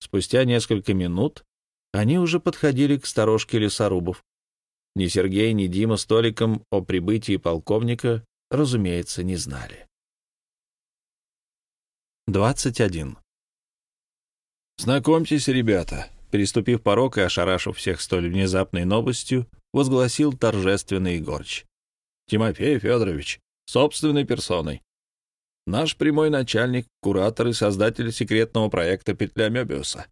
Спустя несколько минут они уже подходили к сторожке лесорубов. Ни Сергей, ни Дима с Толиком о прибытии полковника, разумеется, не знали. 21. «Знакомьтесь, ребята», — переступив порог и ошарашив всех столь внезапной новостью, возгласил торжественный Егорыч. «Тимофей Федорович, собственной персоной. Наш прямой начальник, куратор и создатель секретного проекта «Петля Мёбиуса».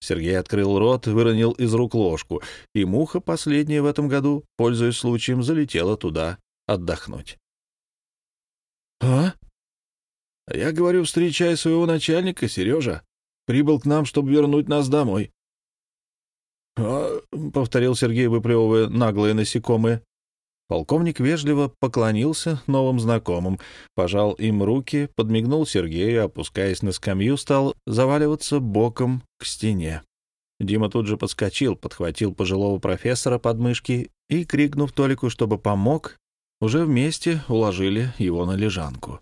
Сергей открыл рот, выронил из рук ложку, и муха, последняя в этом году, пользуясь случаем, залетела туда отдохнуть. «А?» «Я говорю, встречай своего начальника, Сережа. Прибыл к нам, чтобы вернуть нас домой». «А?» — повторил Сергей, выплевывая наглые насекомые. Полковник вежливо поклонился новым знакомым, пожал им руки, подмигнул Сергею, опускаясь на скамью, стал заваливаться боком к стене. Дима тут же подскочил, подхватил пожилого профессора под мышки и, крикнув Толику, чтобы помог, уже вместе уложили его на лежанку.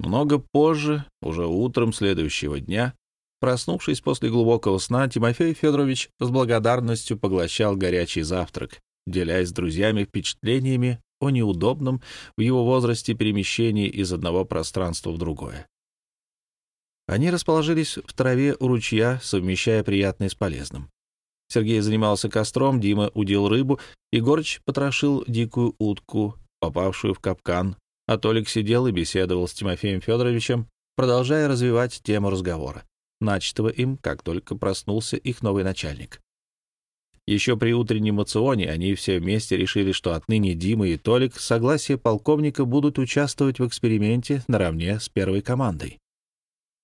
Много позже, уже утром следующего дня, проснувшись после глубокого сна, Тимофей Федорович с благодарностью поглощал горячий завтрак, делясь с друзьями впечатлениями о неудобном в его возрасте перемещении из одного пространства в другое. Они расположились в траве у ручья, совмещая приятное с полезным. Сергей занимался костром, Дима удил рыбу, Егорыч потрошил дикую утку, попавшую в капкан, а Толик сидел и беседовал с Тимофеем Федоровичем, продолжая развивать тему разговора, начатого им, как только проснулся их новый начальник. Еще при утреннем мационе они все вместе решили, что отныне Дима и Толик с согласия полковника будут участвовать в эксперименте наравне с первой командой.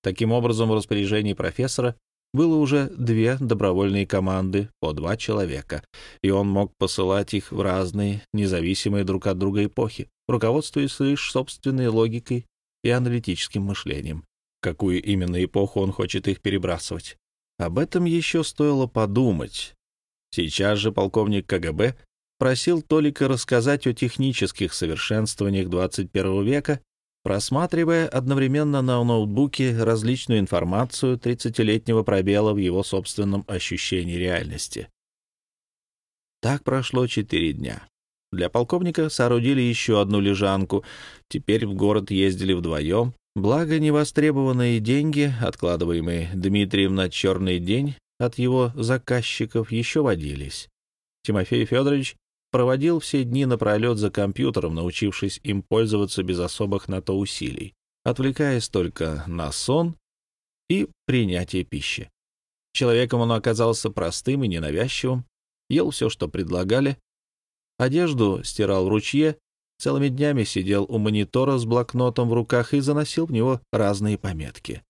Таким образом, в распоряжении профессора было уже две добровольные команды по два человека, и он мог посылать их в разные, независимые друг от друга эпохи, руководствуясь лишь собственной логикой и аналитическим мышлением. какую именно эпоху он хочет их перебрасывать. Об этом еще стоило подумать, Сейчас же полковник КГБ просил Толика рассказать о технических совершенствованиях 21 века, просматривая одновременно на ноутбуке различную информацию 30-летнего пробела в его собственном ощущении реальности. Так прошло четыре дня. Для полковника соорудили еще одну лежанку. Теперь в город ездили вдвоем. Благо, невостребованные деньги, откладываемые Дмитрием на черный день, от его заказчиков еще водились. Тимофей Федорович проводил все дни напролет за компьютером, научившись им пользоваться без особых на то усилий, отвлекаясь только на сон и принятие пищи. Человеком он оказался простым и ненавязчивым, ел все, что предлагали, одежду стирал в ручье, целыми днями сидел у монитора с блокнотом в руках и заносил в него разные пометки.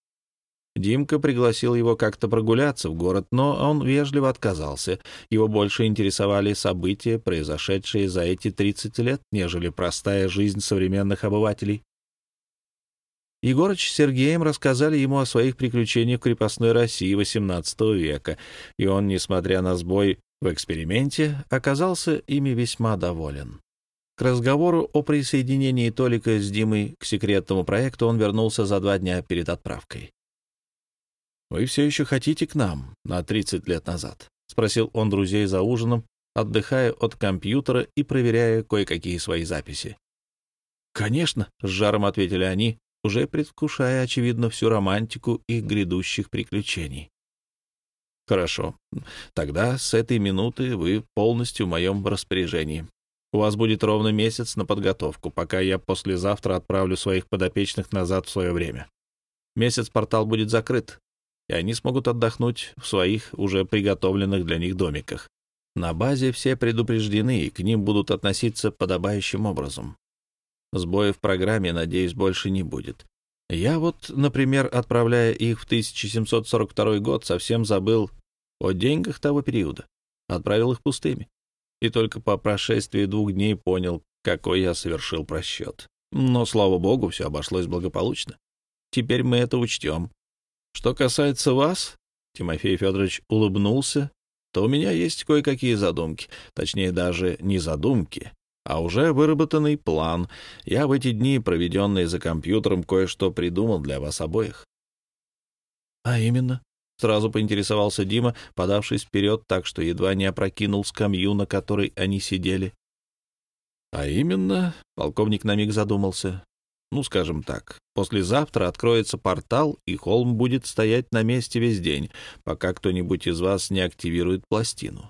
Димка пригласил его как-то прогуляться в город, но он вежливо отказался. Его больше интересовали события, произошедшие за эти 30 лет, нежели простая жизнь современных обывателей. Егорыч с Сергеем рассказали ему о своих приключениях в крепостной России XVIII века, и он, несмотря на сбой в эксперименте, оказался ими весьма доволен. К разговору о присоединении Толика с Димой к секретному проекту он вернулся за два дня перед отправкой. «Вы все еще хотите к нам на 30 лет назад?» — спросил он друзей за ужином, отдыхая от компьютера и проверяя кое-какие свои записи. «Конечно», — с жаром ответили они, уже предвкушая, очевидно, всю романтику их грядущих приключений. «Хорошо. Тогда с этой минуты вы полностью в моем распоряжении. У вас будет ровно месяц на подготовку, пока я послезавтра отправлю своих подопечных назад в свое время. Месяц портал будет закрыт, и они смогут отдохнуть в своих уже приготовленных для них домиках. На базе все предупреждены, и к ним будут относиться подобающим образом. Сбоев в программе, надеюсь, больше не будет. Я вот, например, отправляя их в 1742 год, совсем забыл о деньгах того периода. Отправил их пустыми. И только по прошествии двух дней понял, какой я совершил просчет. Но, слава богу, все обошлось благополучно. Теперь мы это учтем. Что касается вас, Тимофей Федорович улыбнулся, то у меня есть кое-какие задумки, точнее даже не задумки, а уже выработанный план. Я в эти дни, проведенные за компьютером, кое-что придумал для вас обоих. А именно? Сразу поинтересовался Дима, подавшись вперед так, что едва не опрокинул скамью, на которой они сидели. А именно, полковник на миг задумался. Ну, скажем так, послезавтра откроется портал, и холм будет стоять на месте весь день, пока кто-нибудь из вас не активирует пластину.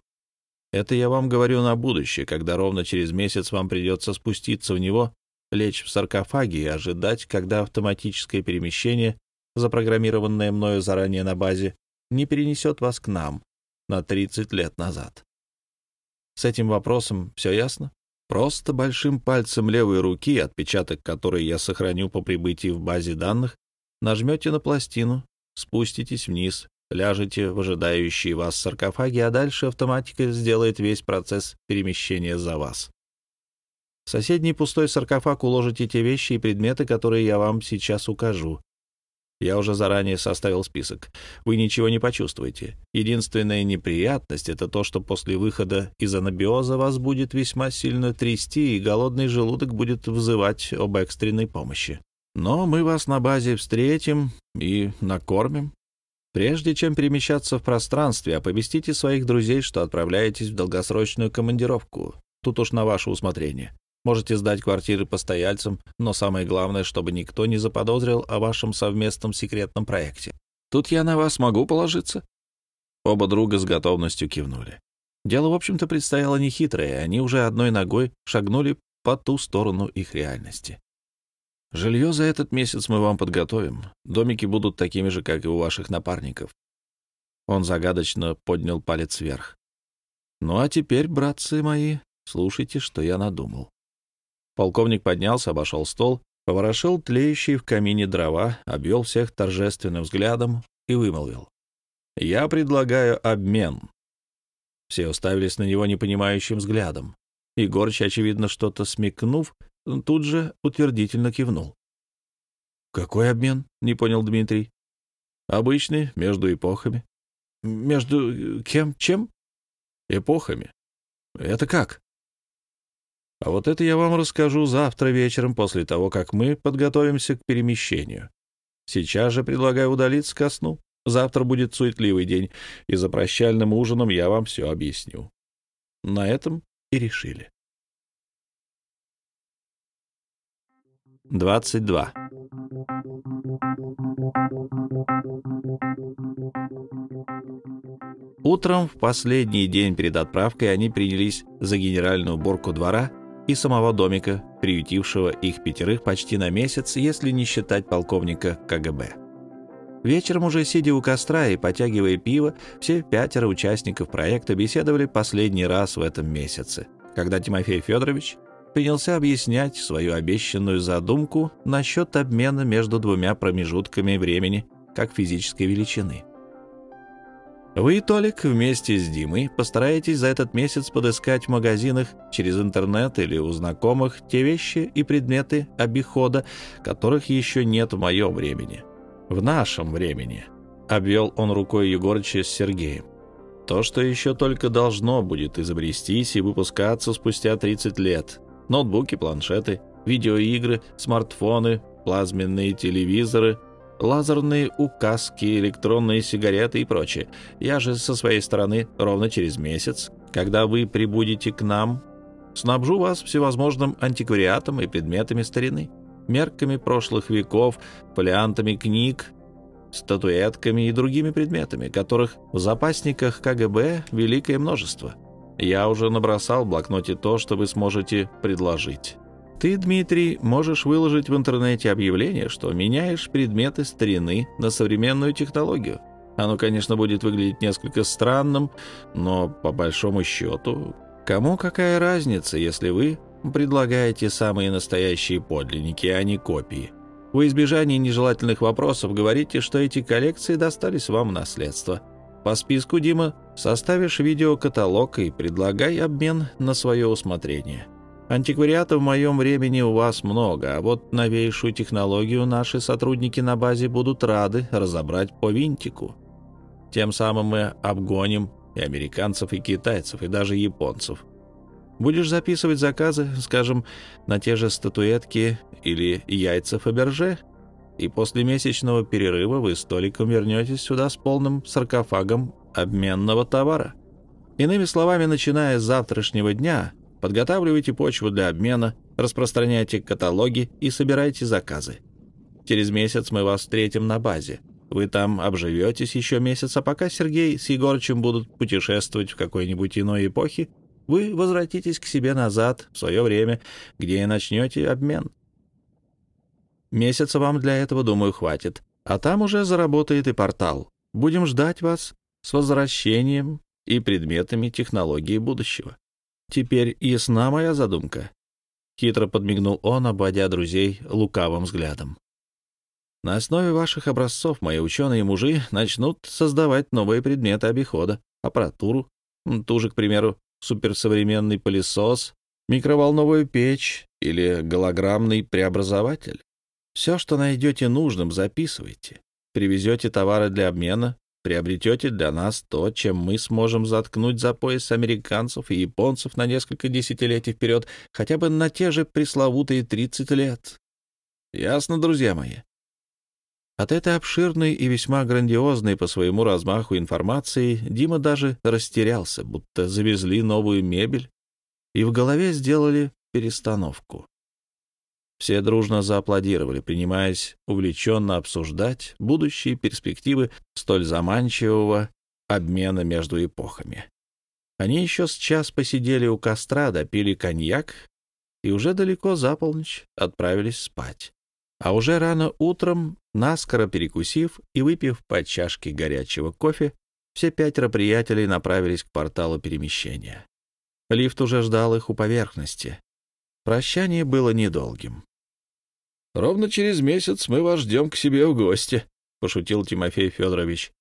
Это я вам говорю на будущее, когда ровно через месяц вам придется спуститься в него, лечь в саркофаге и ожидать, когда автоматическое перемещение, запрограммированное мною заранее на базе, не перенесет вас к нам на 30 лет назад. С этим вопросом все ясно? Просто большим пальцем левой руки, отпечаток которой я сохраню по прибытии в базе данных, нажмете на пластину, спуститесь вниз, ляжете в ожидающие вас саркофаги, а дальше автоматика сделает весь процесс перемещения за вас. В соседний пустой саркофаг уложите те вещи и предметы, которые я вам сейчас укажу. Я уже заранее составил список. Вы ничего не почувствуете. Единственная неприятность — это то, что после выхода из анабиоза вас будет весьма сильно трясти, и голодный желудок будет взывать об экстренной помощи. Но мы вас на базе встретим и накормим. Прежде чем перемещаться в пространстве, оповестите своих друзей, что отправляетесь в долгосрочную командировку. Тут уж на ваше усмотрение. Можете сдать квартиры постояльцам, но самое главное, чтобы никто не заподозрил о вашем совместном секретном проекте. Тут я на вас могу положиться?» Оба друга с готовностью кивнули. Дело, в общем-то, предстояло нехитрое, и они уже одной ногой шагнули по ту сторону их реальности. «Жилье за этот месяц мы вам подготовим. Домики будут такими же, как и у ваших напарников». Он загадочно поднял палец вверх. «Ну а теперь, братцы мои, слушайте, что я надумал. Полковник поднялся, обошел стол, поворошил тлеющие в камине дрова, обвел всех торжественным взглядом и вымолвил. «Я предлагаю обмен». Все уставились на него непонимающим взглядом. Егорыч, очевидно, что-то смекнув, тут же утвердительно кивнул. «Какой обмен?» — не понял Дмитрий. «Обычный, между эпохами». «Между кем? Чем?» «Эпохами». «Это как?» А вот это я вам расскажу завтра вечером, после того, как мы подготовимся к перемещению. Сейчас же предлагаю удалиться ко сну. Завтра будет суетливый день, и за прощальным ужином я вам все объясню. На этом и решили. 22. Утром, в последний день перед отправкой, они принялись за генеральную уборку двора и самого домика, приютившего их пятерых почти на месяц, если не считать полковника КГБ. Вечером уже сидя у костра и потягивая пиво, все пятеро участников проекта беседовали последний раз в этом месяце, когда Тимофей Федорович принялся объяснять свою обещанную задумку насчет обмена между двумя промежутками времени как физической величины. Вы, Толик, вместе с Димой постараетесь за этот месяц подыскать в магазинах через интернет или у знакомых те вещи и предметы обихода, которых еще нет в моем времени. В нашем времени. Обвел он рукой Егорыча с Сергеем. То, что еще только должно будет изобрестись и выпускаться спустя 30 лет. Ноутбуки, планшеты, видеоигры, смартфоны, плазменные телевизоры — лазерные указки, электронные сигареты и прочее. Я же со своей стороны ровно через месяц, когда вы прибудете к нам, снабжу вас всевозможным антиквариатом и предметами старины, мерками прошлых веков, фолиантами книг, статуэтками и другими предметами, которых в запасниках КГБ великое множество. Я уже набросал в блокноте то, что вы сможете предложить. Ты, Дмитрий, можешь выложить в интернете объявление, что меняешь предметы старины на современную технологию. Оно, конечно, будет выглядеть несколько странным, но по большому счету, кому какая разница, если вы предлагаете самые настоящие подлинники, а не копии? В избежании нежелательных вопросов говорите, что эти коллекции достались вам в наследство. По списку, Дима, составишь видеокаталог и предлагай обмен на свое усмотрение. Антиквариата в моем времени у вас много, а вот новейшую технологию наши сотрудники на базе будут рады разобрать по винтику. Тем самым мы обгоним и американцев, и китайцев, и даже японцев. Будешь записывать заказы, скажем, на те же статуэтки или яйца Фаберже? и после месячного перерыва вы с Толиком вернетесь сюда с полным саркофагом обменного товара. Иными словами, начиная с завтрашнего дня, подготавливайте почву для обмена, распространяйте каталоги и собирайте заказы. Через месяц мы вас встретим на базе. Вы там обживетесь еще месяц, а пока Сергей с Егорычем будут путешествовать в какой-нибудь иной эпохе, вы возвратитесь к себе назад, в свое время, где и начнете обмен. Месяца вам для этого, думаю, хватит. А там уже заработает и портал. Будем ждать вас с возвращением и предметами технологии будущего. Теперь ясна моя задумка. Хитро подмигнул он, обводя друзей лукавым взглядом. На основе ваших образцов мои ученые-мужи начнут создавать новые предметы обихода, аппаратуру, ту же, к примеру, суперсовременный пылесос, микроволновую печь или голограммный преобразователь. Все, что найдете нужным, записывайте. Привезете товары для обмена, приобретете для нас то, чем мы сможем заткнуть за пояс американцев и японцев на несколько десятилетий вперед, хотя бы на те же пресловутые 30 лет. Ясно, друзья мои? От этой обширной и весьма грандиозной по своему размаху информации Дима даже растерялся, будто завезли новую мебель и в голове сделали перестановку. Все дружно зааплодировали, принимаясь увлеченно обсуждать будущие перспективы столь заманчивого обмена между эпохами. Они еще с час посидели у костра, допили коньяк и уже далеко за полночь отправились спать. А уже рано утром, наскоро перекусив и выпив по чашке горячего кофе, все пятеро приятелей направились к порталу перемещения. Лифт уже ждал их у поверхности. Прощание было недолгим. Ровно через месяц мы вас ждем к себе в гости, — пошутил Тимофей Федорович.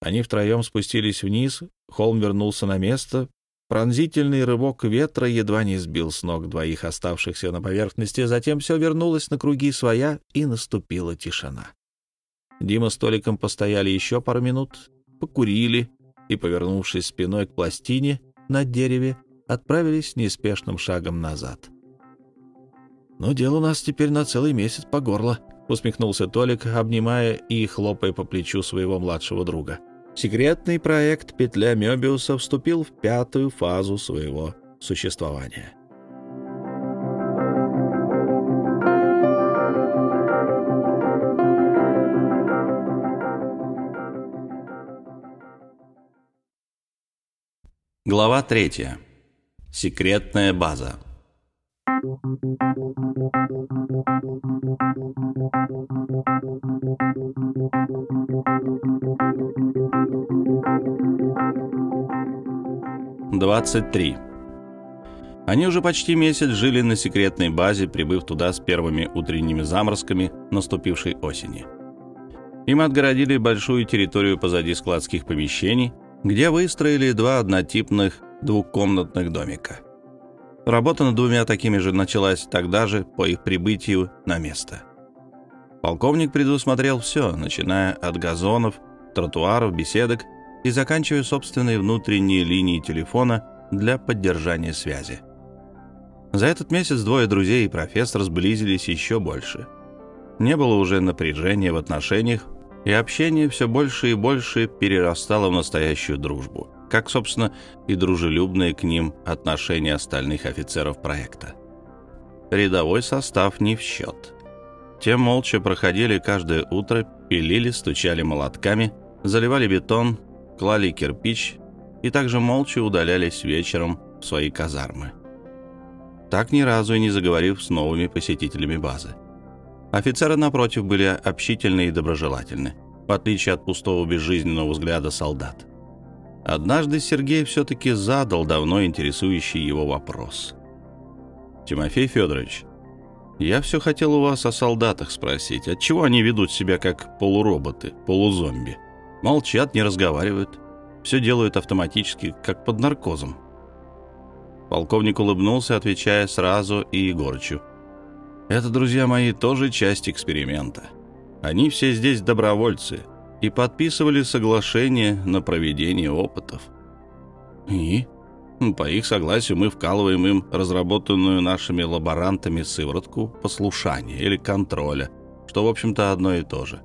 Они втроем спустились вниз, холм вернулся на место. Пронзительный рывок ветра едва не сбил с ног двоих оставшихся на поверхности, затем все вернулось на круги своя, и наступила тишина. Дима с Толиком постояли еще пару минут, покурили и, повернувшись спиной к пластине на дереве, отправились неспешным шагом назад. — «Ну, дело у нас теперь на целый месяц по горло», — усмехнулся Толик, обнимая и хлопая по плечу своего младшего друга. Секретный проект «Петля Мёбиуса» вступил в пятую фазу своего существования. Глава третья. Секретная база. Двадцать три. Они уже почти месяц жили на секретной базе, прибыв туда с первыми утренними заморозками наступившей осени. Им отгородили большую территорию позади складских помещений, где выстроили два однотипных двухкомнатных домика. Работа над двумя такими же началась тогда же, по их прибытию на место. Полковник предусмотрел все, начиная от газонов, тротуаров, беседок и заканчивая собственной внутренней линией телефона для поддержания связи. За этот месяц двое друзей и профессор сблизились еще больше. Не было уже напряжения в отношениях, и общение все больше и больше перерастало в настоящую дружбу как, собственно, и дружелюбные к ним отношения остальных офицеров проекта. Рядовой состав не в счет. Те молча проходили каждое утро, пилили, стучали молотками, заливали бетон, клали кирпич и также молча удалялись вечером в свои казармы. Так ни разу и не заговорив с новыми посетителями базы. Офицеры, напротив, были общительны и доброжелательны, в отличие от пустого безжизненного взгляда солдат. Однажды Сергей все-таки задал давно интересующий его вопрос. «Тимофей Федорович, я все хотел у вас о солдатах спросить. Отчего они ведут себя как полуроботы, полузомби? Молчат, не разговаривают, все делают автоматически, как под наркозом». Полковник улыбнулся, отвечая сразу и Егорычу. «Это, друзья мои, тоже часть эксперимента. Они все здесь добровольцы, и подписывали соглашение на проведение опытов. И, по их согласию, мы вкалываем им разработанную нашими лаборантами сыворотку послушания или контроля, что, в общем-то, одно и то же.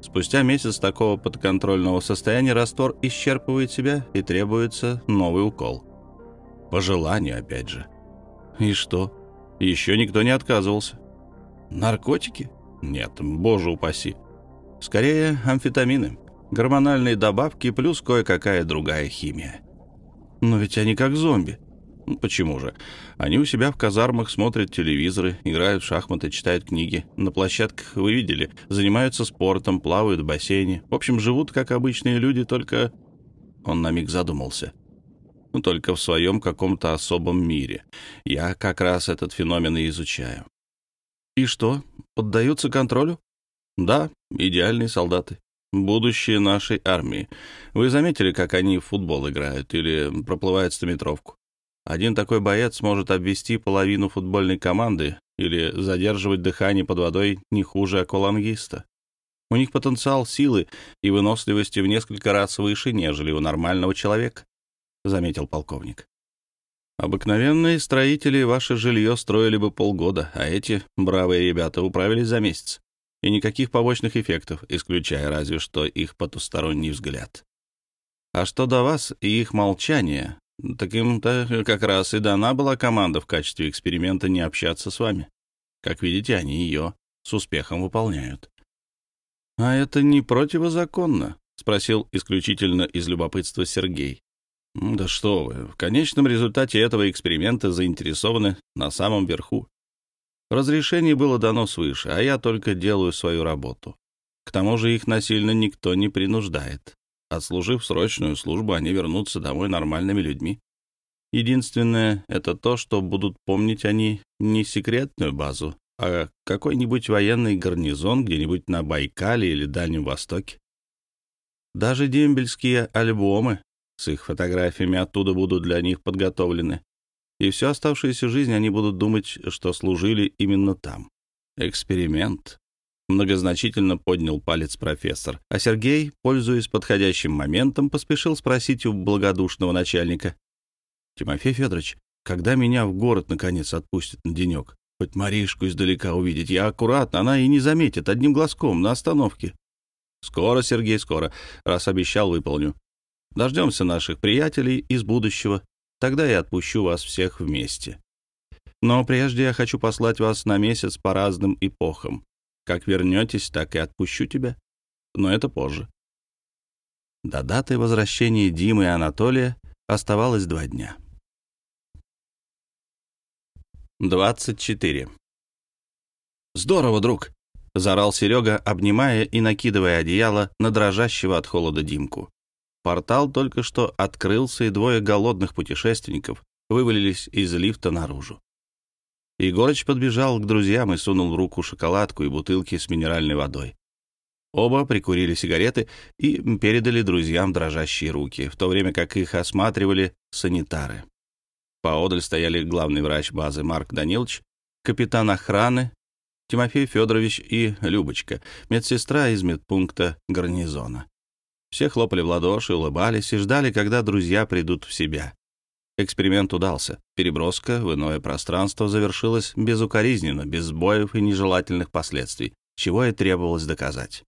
Спустя месяц такого подконтрольного состояния раствор исчерпывает себя и требуется новый укол. По желанию, опять же. И что? Еще никто не отказывался. Наркотики? Нет, боже упаси. Скорее, амфетамины, гормональные добавки плюс кое-какая другая химия. Но ведь они как зомби. Почему же? Они у себя в казармах смотрят телевизоры, играют в шахматы, читают книги. На площадках, вы видели, занимаются спортом, плавают в бассейне. В общем, живут как обычные люди, только... Он на миг задумался. Ну, только в своем каком-то особом мире. Я как раз этот феномен и изучаю. И что, поддаются контролю? Да, идеальные солдаты. Будущее нашей армии. Вы заметили, как они в футбол играют или проплывают стометровку? Один такой боец может обвести половину футбольной команды или задерживать дыхание под водой не хуже аквалангиста. У них потенциал силы и выносливости в несколько раз выше, нежели у нормального человека, — заметил полковник. Обыкновенные строители ваше жилье строили бы полгода, а эти бравые ребята управились за месяц. И никаких побочных эффектов, исключая разве что их потусторонний взгляд. А что до вас и их молчания, так им-то как раз и дана была команда в качестве эксперимента не общаться с вами. Как видите, они ее с успехом выполняют. — А это не противозаконно? — спросил исключительно из любопытства Сергей. — Да что вы, в конечном результате этого эксперимента заинтересованы на самом верху. Разрешение было дано свыше, а я только делаю свою работу. К тому же их насильно никто не принуждает. Отслужив срочную службу, они вернутся домой нормальными людьми. Единственное — это то, что будут помнить они не секретную базу, а какой-нибудь военный гарнизон где-нибудь на Байкале или Дальнем Востоке. Даже дембельские альбомы с их фотографиями оттуда будут для них подготовлены. И всю оставшуюся жизнь они будут думать, что служили именно там. Эксперимент. Многозначительно поднял палец профессор, а Сергей, пользуясь подходящим моментом, поспешил спросить у благодушного начальника. «Тимофей Федорович, когда меня в город, наконец, отпустят на денек? Хоть Маришку издалека увидеть. Я аккуратно, она и не заметит, одним глазком, на остановке». «Скоро, Сергей, скоро. Раз обещал, выполню. Дождемся наших приятелей из будущего. Тогда я отпущу вас всех вместе. Но прежде я хочу послать вас на месяц по разным эпохам. Как вернетесь, так и отпущу тебя. Но это позже. До даты возвращения Димы и Анатолия оставалось два дня. 24. «Здорово, друг!» — заорал Серега, обнимая и накидывая одеяло на дрожащего от холода Димку. Портал только что открылся, и двое голодных путешественников вывалились из лифта наружу. Егорыч подбежал к друзьям и сунул в руку шоколадку и бутылки с минеральной водой. Оба прикурили сигареты и передали друзьям дрожащие руки, в то время как их осматривали санитары. Поодаль стояли главный врач базы Марк Данилович, капитан охраны Тимофей Федорович и Любочка, медсестра из медпункта гарнизона. Все хлопали в ладоши, улыбались и ждали, когда друзья придут в себя. Эксперимент удался. Переброска в иное пространство завершилась безукоризненно, без сбоев и нежелательных последствий, чего и требовалось доказать.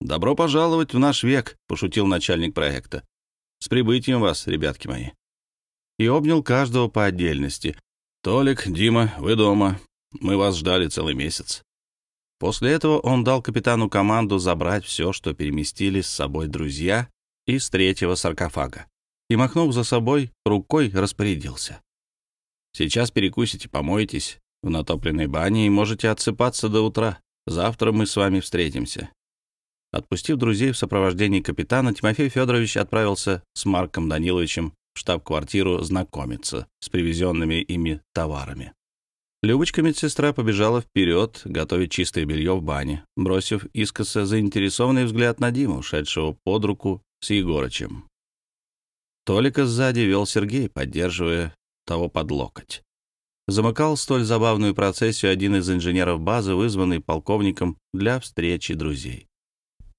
«Добро пожаловать в наш век», — пошутил начальник проекта. «С прибытием вас, ребятки мои». И обнял каждого по отдельности. «Толик, Дима, вы дома. Мы вас ждали целый месяц». После этого он дал капитану команду забрать все, что переместили с собой друзья из третьего саркофага и, махнув за собой, рукой распорядился. «Сейчас перекусите, помоетесь в натопленной бане и можете отсыпаться до утра. Завтра мы с вами встретимся». Отпустив друзей в сопровождении капитана, Тимофей Федорович отправился с Марком Даниловичем в штаб-квартиру знакомиться с привезенными ими товарами. Любочка медсестра побежала вперед, готовить чистое белье в бане, бросив искоса заинтересованный взгляд на Диму, шедшего под руку с Егорычем. Толика сзади вел Сергей, поддерживая того под локоть. Замыкал столь забавную процессию один из инженеров базы, вызванный полковником для встречи друзей.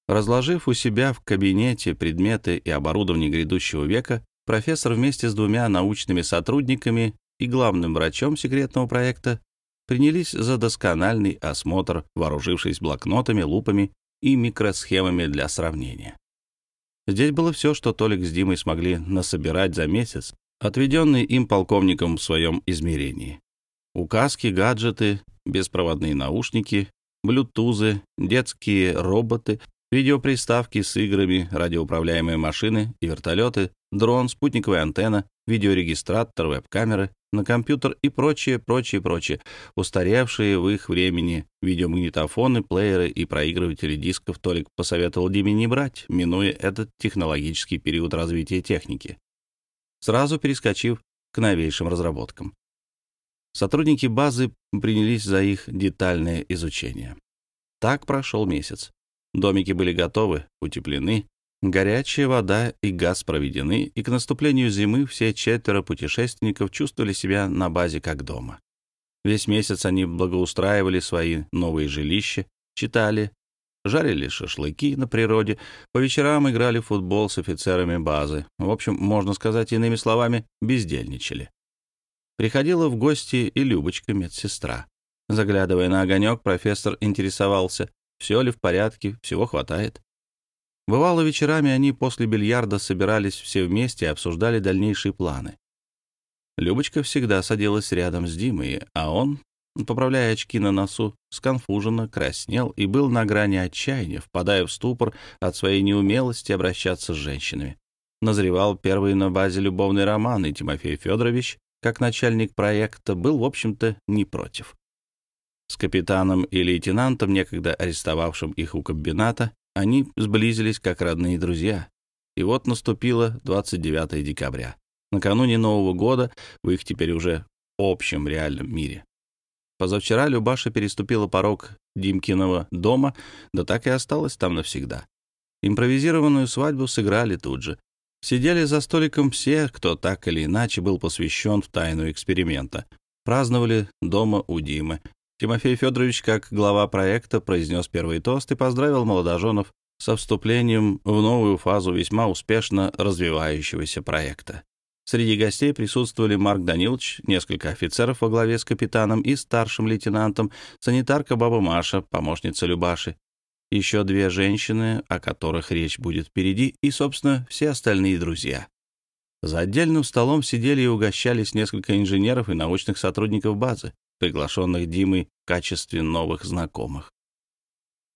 Разложив у себя в кабинете предметы и оборудование грядущего века, профессор вместе с двумя научными сотрудниками и главным врачом секретного проекта принялись за доскональный осмотр, вооружившись блокнотами, лупами и микросхемами для сравнения. Здесь было все, что Толик с Димой смогли насобирать за месяц, отведенный им полковником в своем измерении. Указки, гаджеты, беспроводные наушники, блютузы, детские роботы, видеоприставки с играми, радиоуправляемые машины и вертолеты, дрон, спутниковая антенна, видеорегистратор, веб-камеры, на компьютер и прочее, прочее, прочее, устаревшие в их времени видеомагнитофоны, плееры и проигрыватели дисков Толик посоветовал Диме не брать, минуя этот технологический период развития техники, сразу перескочив к новейшим разработкам. Сотрудники базы принялись за их детальное изучение. Так прошел месяц. Домики были готовы, утеплены, Горячая вода и газ проведены, и к наступлению зимы все четверо путешественников чувствовали себя на базе как дома. Весь месяц они благоустраивали свои новые жилища, читали, жарили шашлыки на природе, по вечерам играли в футбол с офицерами базы. В общем, можно сказать иными словами, бездельничали. Приходила в гости и Любочка, медсестра. Заглядывая на огонек, профессор интересовался, все ли в порядке, всего хватает. Бывало, вечерами они после бильярда собирались все вместе и обсуждали дальнейшие планы. Любочка всегда садилась рядом с Димой, а он, поправляя очки на носу, сконфуженно краснел и был на грани отчаяния, впадая в ступор от своей неумелости обращаться с женщинами. Назревал первый на базе любовный роман, и Тимофей Федорович, как начальник проекта, был, в общем-то, не против. С капитаном и лейтенантом, некогда арестовавшим их у комбината, они сблизились как родные друзья. И вот наступило 29 декабря, накануне Нового года в их теперь уже общем реальном мире. Позавчера Любаша переступила порог Димкиного дома, да так и осталась там навсегда. Импровизированную свадьбу сыграли тут же. Сидели за столиком все, кто так или иначе был посвящен в тайну эксперимента. Праздновали дома у Димы, Тимофей Федорович, как глава проекта, произнес первый тост и поздравил молодоженов со вступлением в новую фазу весьма успешно развивающегося проекта. Среди гостей присутствовали Марк Данилович, несколько офицеров во главе с капитаном и старшим лейтенантом, санитарка Баба Маша, помощница Любаши, еще две женщины, о которых речь будет впереди, и, собственно, все остальные друзья. За отдельным столом сидели и угощались несколько инженеров и научных сотрудников базы приглашенных Димой в качестве новых знакомых.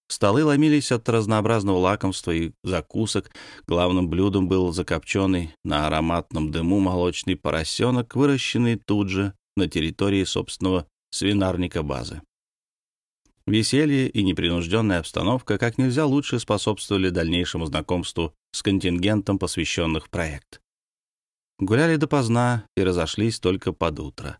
Столы ломились от разнообразного лакомства и закусок. Главным блюдом был закопченный на ароматном дыму молочный поросенок, выращенный тут же на территории собственного свинарника базы. Веселье и непринужденная обстановка как нельзя лучше способствовали дальнейшему знакомству с контингентом посвященных проект. Гуляли допоздна и разошлись только под утро.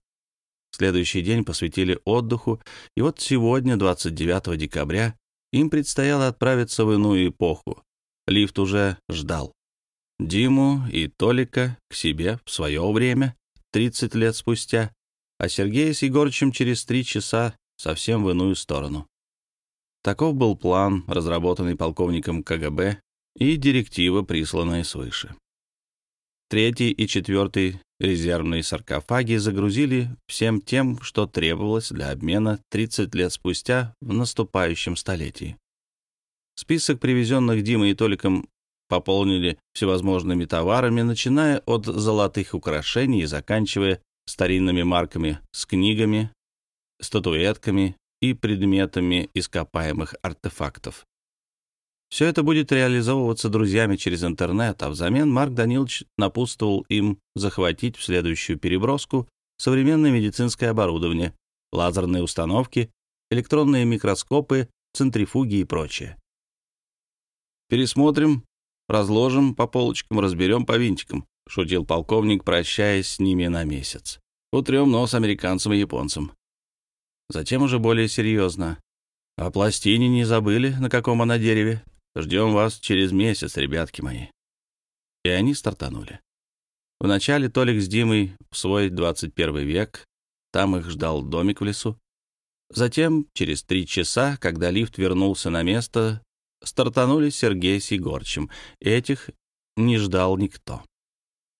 Следующий день посвятили отдыху, и вот сегодня, 29 декабря, им предстояло отправиться в иную эпоху. Лифт уже ждал. Диму и Толика к себе в свое время, 30 лет спустя, а Сергея с Егорычем через три часа совсем в иную сторону. Таков был план, разработанный полковником КГБ и директива, присланная свыше. Третий и четвертый резервные саркофаги загрузили всем тем, что требовалось для обмена 30 лет спустя в наступающем столетии. Список привезенных Димой и Толиком пополнили всевозможными товарами, начиная от золотых украшений и заканчивая старинными марками с книгами, статуэтками и предметами ископаемых артефактов. Все это будет реализовываться друзьями через интернет, а взамен Марк Данилович напутствовал им захватить в следующую переброску современное медицинское оборудование, лазерные установки, электронные микроскопы, центрифуги и прочее. «Пересмотрим, разложим по полочкам, разберем по винтикам», — шутил полковник, прощаясь с ними на месяц. «Утрем нос американцам и японцам». Затем уже более серьезно. «О пластине не забыли, на каком она дереве? Ждем вас через месяц, ребятки мои». И они стартанули. Вначале Толик с Димой в свой 21 век, там их ждал домик в лесу. Затем, через три часа, когда лифт вернулся на место, стартанули Сергей с Егорчем. Этих не ждал никто.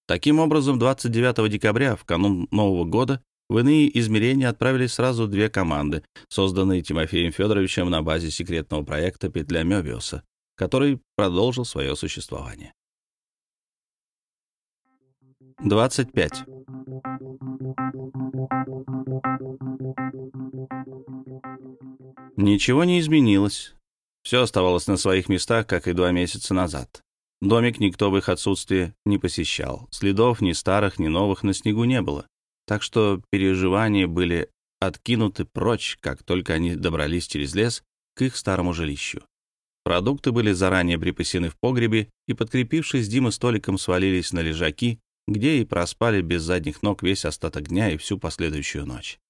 Таким образом, 29 декабря, в канун Нового года, В иные измерения отправились сразу две команды, созданные Тимофеем Федоровичем на базе секретного проекта «Петля Мёбиуса», который продолжил свое существование. 25. Ничего не изменилось. Все оставалось на своих местах, как и два месяца назад. Домик никто в их отсутствие не посещал. Следов ни старых, ни новых на снегу не было. Так что переживания были откинуты прочь, как только они добрались через лес к их старому жилищу. Продукты были заранее припасены в погребе, и, подкрепившись, Дима столиком свалились на лежаки, где и проспали без задних ног весь остаток дня и всю последующую ночь.